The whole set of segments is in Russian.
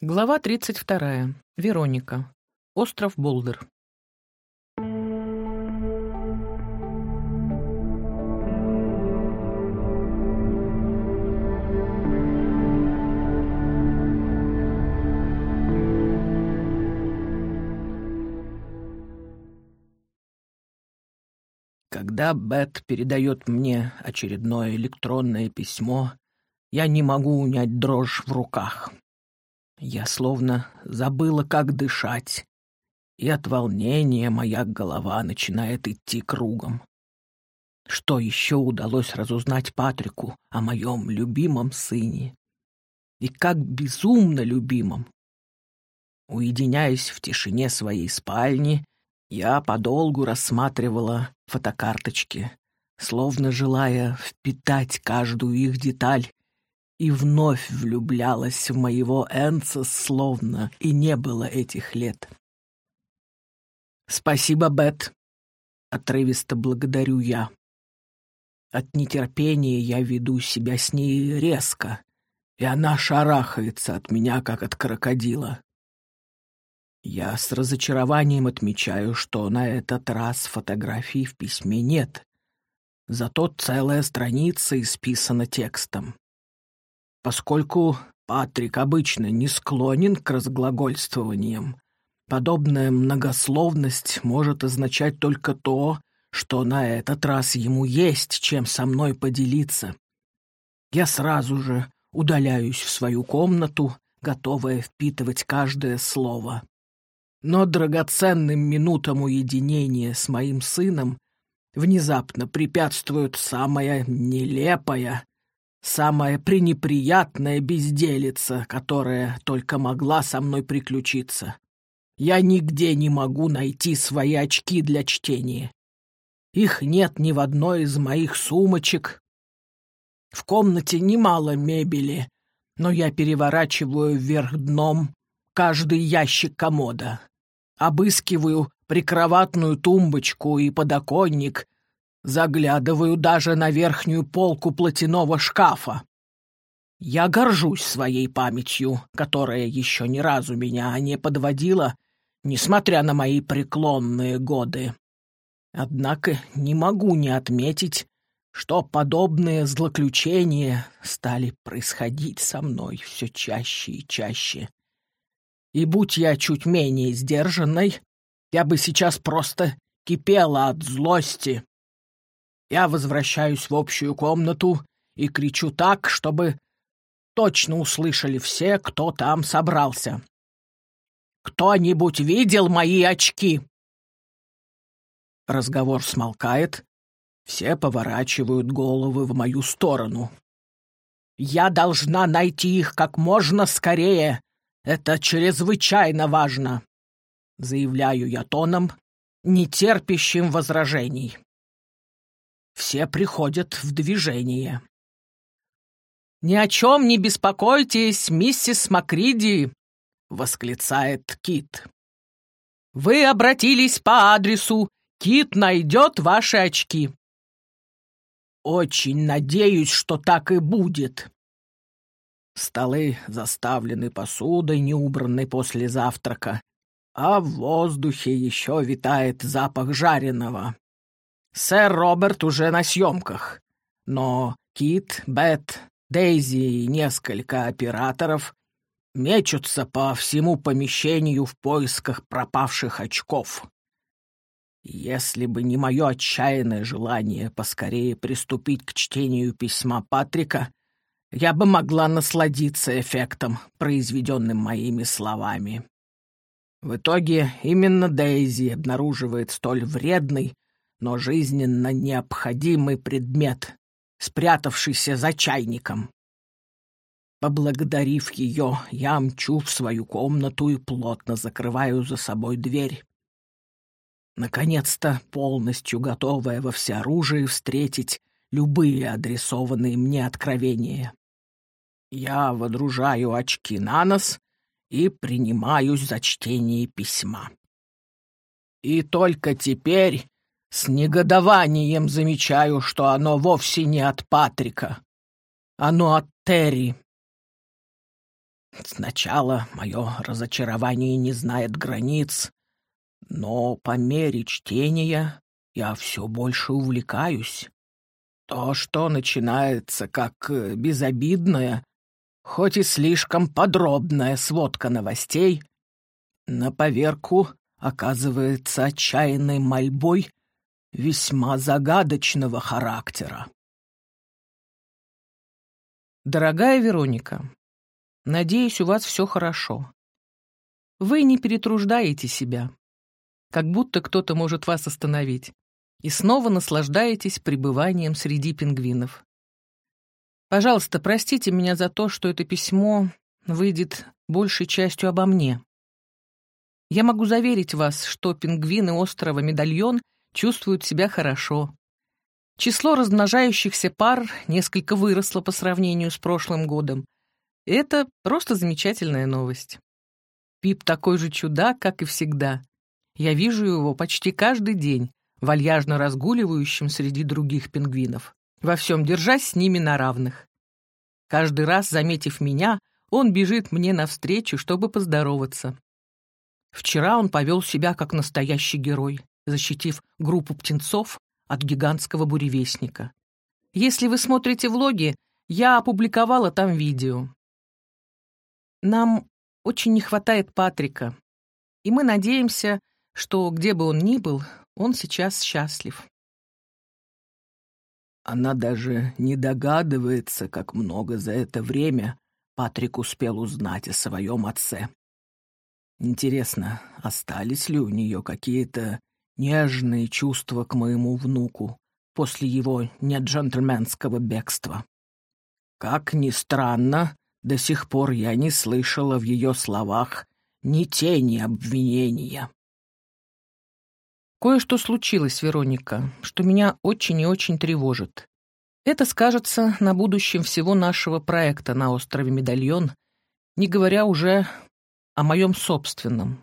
Глава 32. Вероника. Остров Болдер. Когда Бет передает мне очередное электронное письмо, я не могу унять дрожь в руках. Я словно забыла, как дышать, и от волнения моя голова начинает идти кругом. Что еще удалось разузнать Патрику о моем любимом сыне? И как безумно любимом! Уединяясь в тишине своей спальни, я подолгу рассматривала фотокарточки, словно желая впитать каждую их деталь и вновь влюблялась в моего Энца, словно и не было этих лет. «Спасибо, Бет», — отрывисто благодарю я. От нетерпения я веду себя с ней резко, и она шарахается от меня, как от крокодила. Я с разочарованием отмечаю, что на этот раз фотографий в письме нет, зато целая страница исписана текстом. Поскольку Патрик обычно не склонен к разглагольствованиям, подобная многословность может означать только то, что на этот раз ему есть чем со мной поделиться. Я сразу же удаляюсь в свою комнату, готовая впитывать каждое слово. Но драгоценным минутам уединения с моим сыном внезапно препятствует самая нелепая Самая пренеприятная безделица, которая только могла со мной приключиться. Я нигде не могу найти свои очки для чтения. Их нет ни в одной из моих сумочек. В комнате немало мебели, но я переворачиваю вверх дном каждый ящик комода. Обыскиваю прикроватную тумбочку и подоконник Заглядываю даже на верхнюю полку платяного шкафа. Я горжусь своей памятью, которая еще ни разу меня не подводила, несмотря на мои преклонные годы. Однако не могу не отметить, что подобные злоключения стали происходить со мной все чаще и чаще. И будь я чуть менее сдержанной, я бы сейчас просто кипела от злости я возвращаюсь в общую комнату и кричу так, чтобы точно услышали все, кто там собрался. «Кто-нибудь видел мои очки?» Разговор смолкает, все поворачивают головы в мою сторону. «Я должна найти их как можно скорее. Это чрезвычайно важно», — заявляю я тоном, нетерпящим возражений все приходят в движение. «Ни о чем не беспокойтесь, миссис Макриди!» — восклицает Кит. «Вы обратились по адресу. Кит найдет ваши очки». «Очень надеюсь, что так и будет». Столы заставлены посудой, не убранной после завтрака, а в воздухе еще витает запах жареного. Сэр Роберт уже на съемках, но Кит, Бет, Дейзи и несколько операторов мечутся по всему помещению в поисках пропавших очков. Если бы не мое отчаянное желание поскорее приступить к чтению письма Патрика, я бы могла насладиться эффектом, произведенным моими словами. В итоге именно Дейзи обнаруживает столь вредный но жизненно необходимый предмет, спрятавшийся за чайником. Поблагодарив ее, я мчу в свою комнату и плотно закрываю за собой дверь. Наконец-то, полностью готовая во всеоружии встретить любые адресованные мне откровения. Я водружаю очки на нос и принимаюсь за чтение письма. И только теперь с негодованием замечаю, что оно вовсе не от Патрика. Оно от Терри. Сначала мое разочарование не знает границ, но по мере чтения я все больше увлекаюсь. То, что начинается как э, безобидная, хоть и слишком подробная сводка новостей, на поверку оказывается отчаянной мольбой весьма загадочного характера. Дорогая Вероника, надеюсь, у вас все хорошо. Вы не перетруждаете себя, как будто кто-то может вас остановить, и снова наслаждаетесь пребыванием среди пингвинов. Пожалуйста, простите меня за то, что это письмо выйдет большей частью обо мне. Я могу заверить вас, что пингвины острова Медальон чувствуют себя хорошо. Число размножающихся пар несколько выросло по сравнению с прошлым годом. Это просто замечательная новость. Пип такой же чудак, как и всегда. Я вижу его почти каждый день, вальяжно разгуливающим среди других пингвинов во всем держась с ними на равных. Каждый раз, заметив меня, он бежит мне навстречу, чтобы поздороваться. Вчера он повел себя как настоящий герой, защитив группу птенцов от гигантского буревестника. Если вы смотрите влоги, я опубликовала там видео. Нам очень не хватает Патрика, и мы надеемся, что где бы он ни был, он сейчас счастлив. Она даже не догадывается, как много за это время Патрик успел узнать о своем отце. Интересно, остались ли у нее какие-то нежные чувства к моему внуку после его неджентльменского бегства? Как ни странно, до сих пор я не слышала в ее словах ни тени обвинения. Кое-что случилось, Вероника, что меня очень и очень тревожит. Это скажется на будущем всего нашего проекта на острове Медальон, не говоря уже о моем собственном.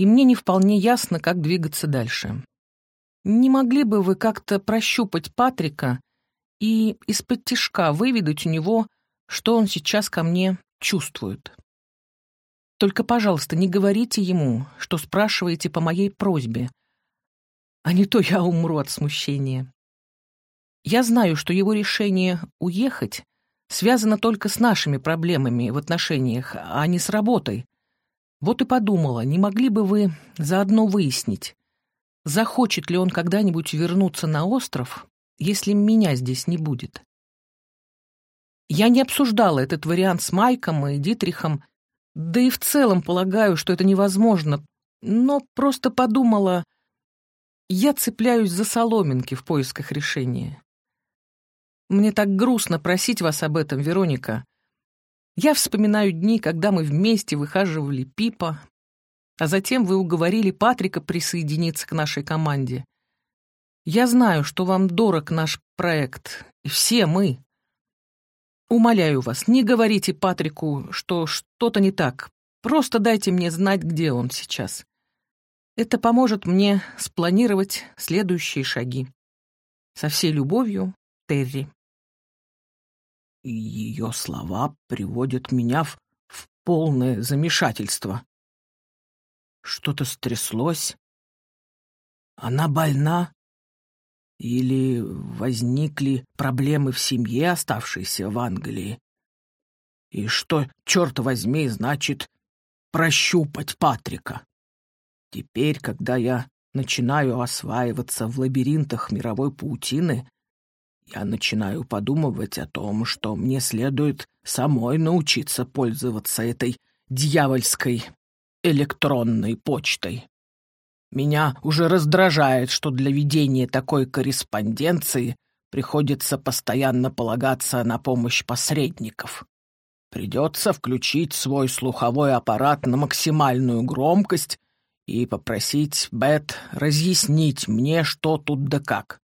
И мне не вполне ясно, как двигаться дальше. Не могли бы вы как-то прощупать Патрика и из-под тишка выведать у него, что он сейчас ко мне чувствует? Только, пожалуйста, не говорите ему, что спрашиваете по моей просьбе, а не то я умру от смущения. Я знаю, что его решение уехать связано только с нашими проблемами в отношениях, а не с работой. Вот и подумала, не могли бы вы заодно выяснить, захочет ли он когда-нибудь вернуться на остров, если меня здесь не будет. Я не обсуждала этот вариант с Майком и Дитрихом, да и в целом полагаю, что это невозможно, но просто подумала, я цепляюсь за соломинки в поисках решения. Мне так грустно просить вас об этом, Вероника. Я вспоминаю дни, когда мы вместе выхаживали Пипа, а затем вы уговорили Патрика присоединиться к нашей команде. Я знаю, что вам дорог наш проект, и все мы. Умоляю вас, не говорите Патрику, что что-то не так. Просто дайте мне знать, где он сейчас. Это поможет мне спланировать следующие шаги. Со всей любовью, Терри. Ее слова приводят меня в, в полное замешательство. Что-то стряслось? Она больна? Или возникли проблемы в семье, оставшейся в Англии? И что, черт возьми, значит прощупать Патрика? Теперь, когда я начинаю осваиваться в лабиринтах мировой паутины, я начинаю подумывать о том, что мне следует самой научиться пользоваться этой дьявольской электронной почтой. Меня уже раздражает, что для ведения такой корреспонденции приходится постоянно полагаться на помощь посредников. Придется включить свой слуховой аппарат на максимальную громкость и попросить Бет разъяснить мне, что тут да как.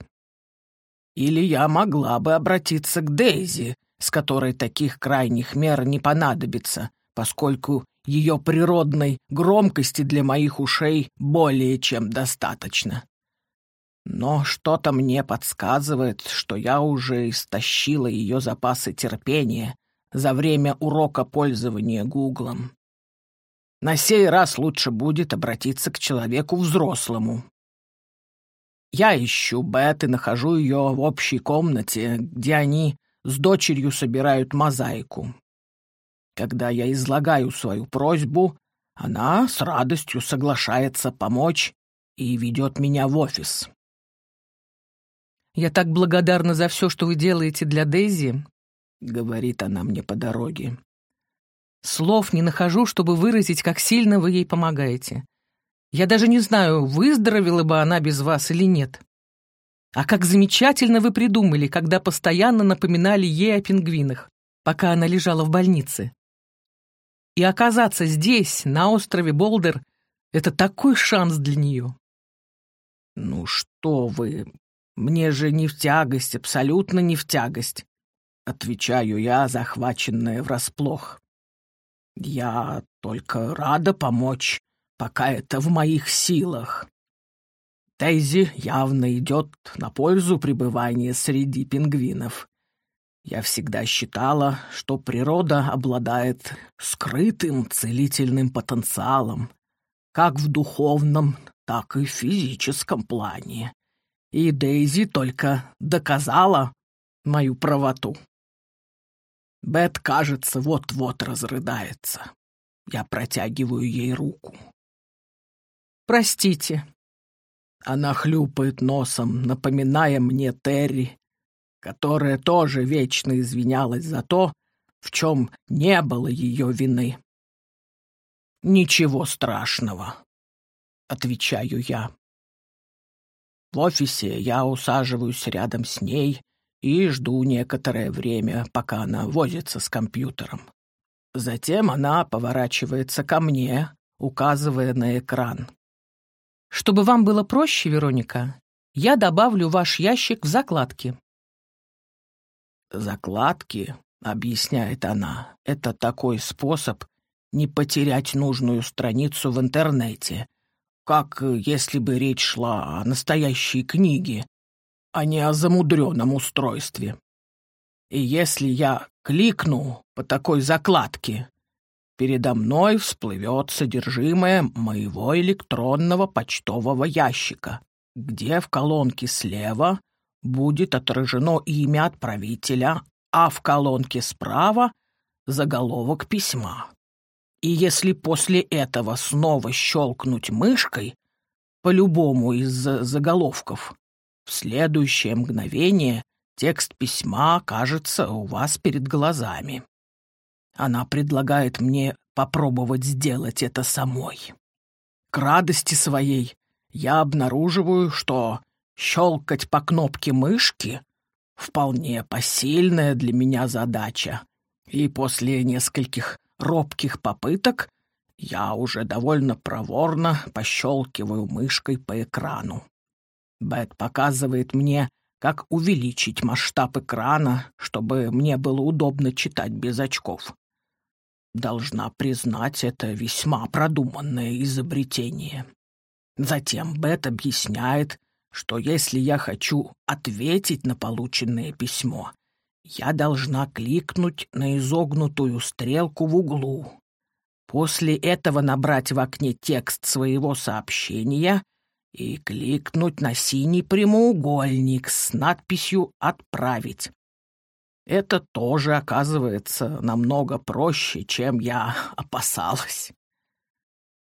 Или я могла бы обратиться к Дейзи, с которой таких крайних мер не понадобится, поскольку ее природной громкости для моих ушей более чем достаточно. Но что-то мне подсказывает, что я уже истощила ее запасы терпения за время урока пользования Гуглом. На сей раз лучше будет обратиться к человеку взрослому. Я ищу Бет и нахожу ее в общей комнате, где они с дочерью собирают мозаику. Когда я излагаю свою просьбу, она с радостью соглашается помочь и ведет меня в офис. «Я так благодарна за все, что вы делаете для Дейзи», — говорит она мне по дороге. «Слов не нахожу, чтобы выразить, как сильно вы ей помогаете. Я даже не знаю, выздоровела бы она без вас или нет. А как замечательно вы придумали, когда постоянно напоминали ей о пингвинах, пока она лежала в больнице. И оказаться здесь, на острове Болдер, это такой шанс для нее. «Ну что вы, мне же не в тягость, абсолютно не в тягость. Отвечаю я, захваченная врасплох. Я только рада помочь, пока это в моих силах. Дейзи явно идет на пользу пребывания среди пингвинов. Я всегда считала, что природа обладает скрытым целительным потенциалом, как в духовном, так и в физическом плане и Дейзи только доказала мою правоту. Бет, кажется, вот-вот разрыдается. Я протягиваю ей руку. «Простите». Она хлюпает носом, напоминая мне Терри, которая тоже вечно извинялась за то, в чем не было ее вины. «Ничего страшного», — отвечаю я. В офисе я усаживаюсь рядом с ней и жду некоторое время, пока она возится с компьютером. Затем она поворачивается ко мне, указывая на экран. «Чтобы вам было проще, Вероника, я добавлю ваш ящик в закладки». «Закладки», — объясняет она, — «это такой способ не потерять нужную страницу в интернете, как э, если бы речь шла о настоящей книге, а не о замудренном устройстве. И если я кликну по такой закладке, передо мной всплывет содержимое моего электронного почтового ящика, где в колонке слева будет отражено имя отправителя, а в колонке справа — заголовок письма. И если после этого снова щелкнуть мышкой по любому из заголовков, в следующее мгновение текст письма окажется у вас перед глазами. Она предлагает мне попробовать сделать это самой. К радости своей я обнаруживаю, что щелкать по кнопке мышки — вполне посильная для меня задача, и после нескольких робких попыток я уже довольно проворно пощелкиваю мышкой по экрану. Бет показывает мне, как увеличить масштаб экрана, чтобы мне было удобно читать без очков. Должна признать, это весьма продуманное изобретение. Затем Бет объясняет, что если я хочу ответить на полученное письмо, я должна кликнуть на изогнутую стрелку в углу. После этого набрать в окне текст своего сообщения и кликнуть на синий прямоугольник с надписью «Отправить». Это тоже оказывается намного проще, чем я опасалась.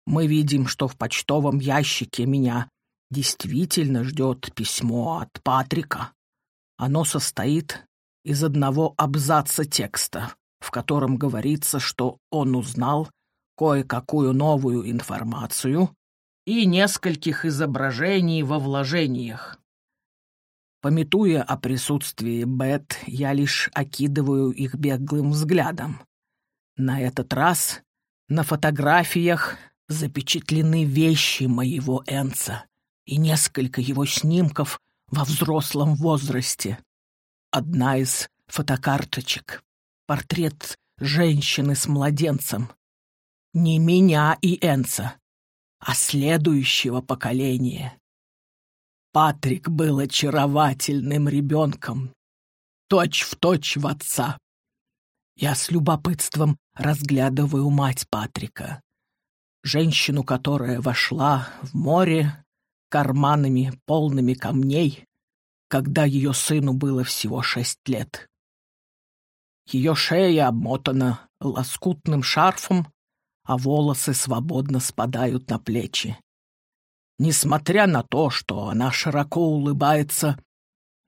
Мы видим, что в почтовом ящике меня действительно ждет письмо от Патрика. Оно состоит из одного абзаца текста, в котором говорится, что он узнал кое-какую новую информацию и нескольких изображений во вложениях. Пометуя о присутствии Бет, я лишь окидываю их беглым взглядом. На этот раз на фотографиях запечатлены вещи моего Энца и несколько его снимков во взрослом возрасте. Одна из фотокарточек. Портрет женщины с младенцем. Не меня и Энца, а следующего поколения. Патрик был очаровательным ребенком, точь в точь в отца. Я с любопытством разглядываю мать Патрика. Женщину, которая вошла в море карманами, полными камней, когда ее сыну было всего шесть лет. Ее шея обмотана лоскутным шарфом, а волосы свободно спадают на плечи. Несмотря на то, что она широко улыбается,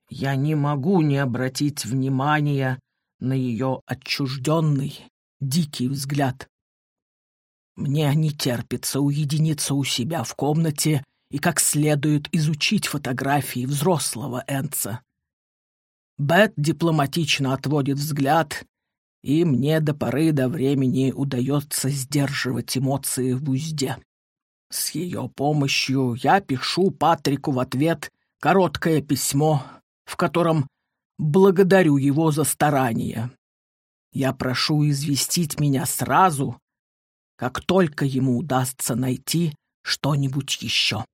я не могу не обратить внимания на ее отчужденный, дикий взгляд. Мне не терпится уединиться у себя в комнате и как следует изучить фотографии взрослого Энца. Бет дипломатично отводит взгляд, и мне до поры до времени удается сдерживать эмоции в узде. С ее помощью я пишу Патрику в ответ короткое письмо, в котором благодарю его за старания. Я прошу известить меня сразу, как только ему удастся найти что-нибудь еще.